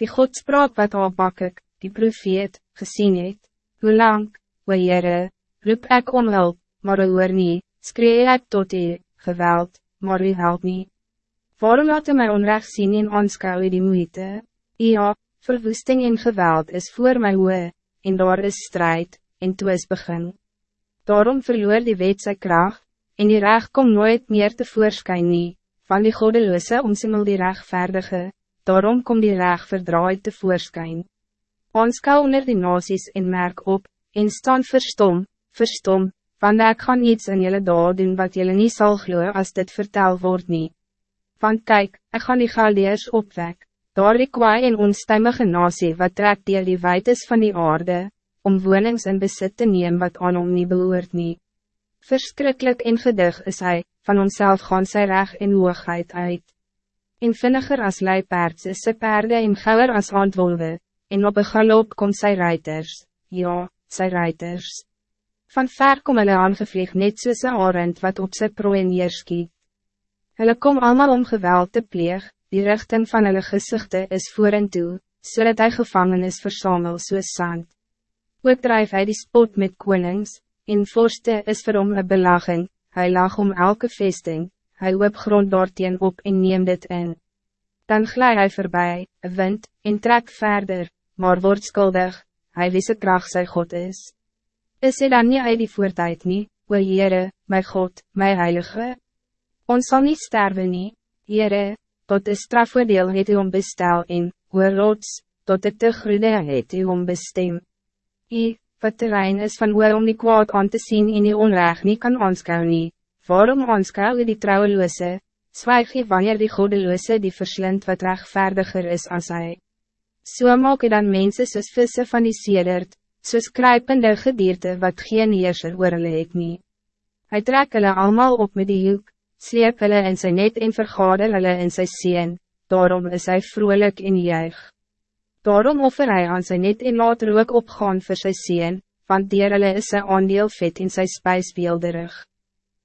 die godspraak wat Habakuk, die profeet, gezien het. Hoe lang, o Heere, roep ek om hulp, maar u hoor nie, skree ek tot u, geweld, maar u help nie. Waarom laat u my onrecht sien en aanskou u die moeite? Ja, verwoesting en geweld is voor my hoe, en daar is strijd, en toe is begin. Daarom verloor die wet sy kracht, en die recht kom nooit meer te voorskyn nie, van die godeloose omsimmel die rechtvaardige, daarom kom die recht verdraaid te voorskyn. Aanskou onder die nasies en merk op, en staan verstom, verstom, want ik gaan iets in jullie daad doen wat jullie niet zal gloeien als dit vertel wordt niet. Want kijk, ik ga die Galdeers opwek, daar die kwaai en onstuimige nasie wat trek deel die wijd is van die aarde, om wonings in besit te neem wat aan hom nie behoort nie. Verschrikkelijk en gedig is hij, van onszelf gaan sy reg en hoogheid uit. En vinniger as leipaards is sy perde en gouwer as aandwolwe, en op een galop kom sy ruiters, ja, sy ruiters. Van ver kom hulle aangevlieg net soos een arend wat op sy prooi neerskiet. Hulle kom allemaal om geweld te pleeg, die richting van hulle gezichten is voor en toe, so dat hy gevangen is versamel soos sand. Ook drijf hij die spot met konings, en vorste is vir hom een belaging, hy lag om elke vesting, hy hoop grond daarteen op en neem dit in. Dan glij hij voorbij, wind, en trek verder, maar wordt skuldig, hij wie kracht sy God is. Is hy dan niet uit die voortijd nie, o Heere, my God, my Heilige? Ons zal niet sterven nie, Heere, tot de strafoordeel het u om bestel en, o rots, tot de te groede het u om bestem. I, wat terrein is van oor om die kwaad aan te zien en die onrecht niet kan aanskou nie, waarom aanskou u die trouweloose, zwijg je wanneer die godeloose die verslind wat rechtvaardiger is als hij. So maak je dan mensen soos visse van die sedert, soos kruipende gedierte wat geen heerser oor hulle het nie. Hy trek hulle allemaal op met die hoek, sleep hulle in sy net en vergader hulle in sy sien, daarom is hij vrolijk in juig. Daarom offer hy aan sy net en laat rook opgaan vir sy sien, want dier hulle is sy aandeel vet in sy spijs beelderig.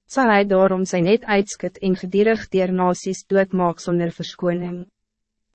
Zal hij daarom sy net uitskit en gedierig dier nasies doodmaak sonder verskoning.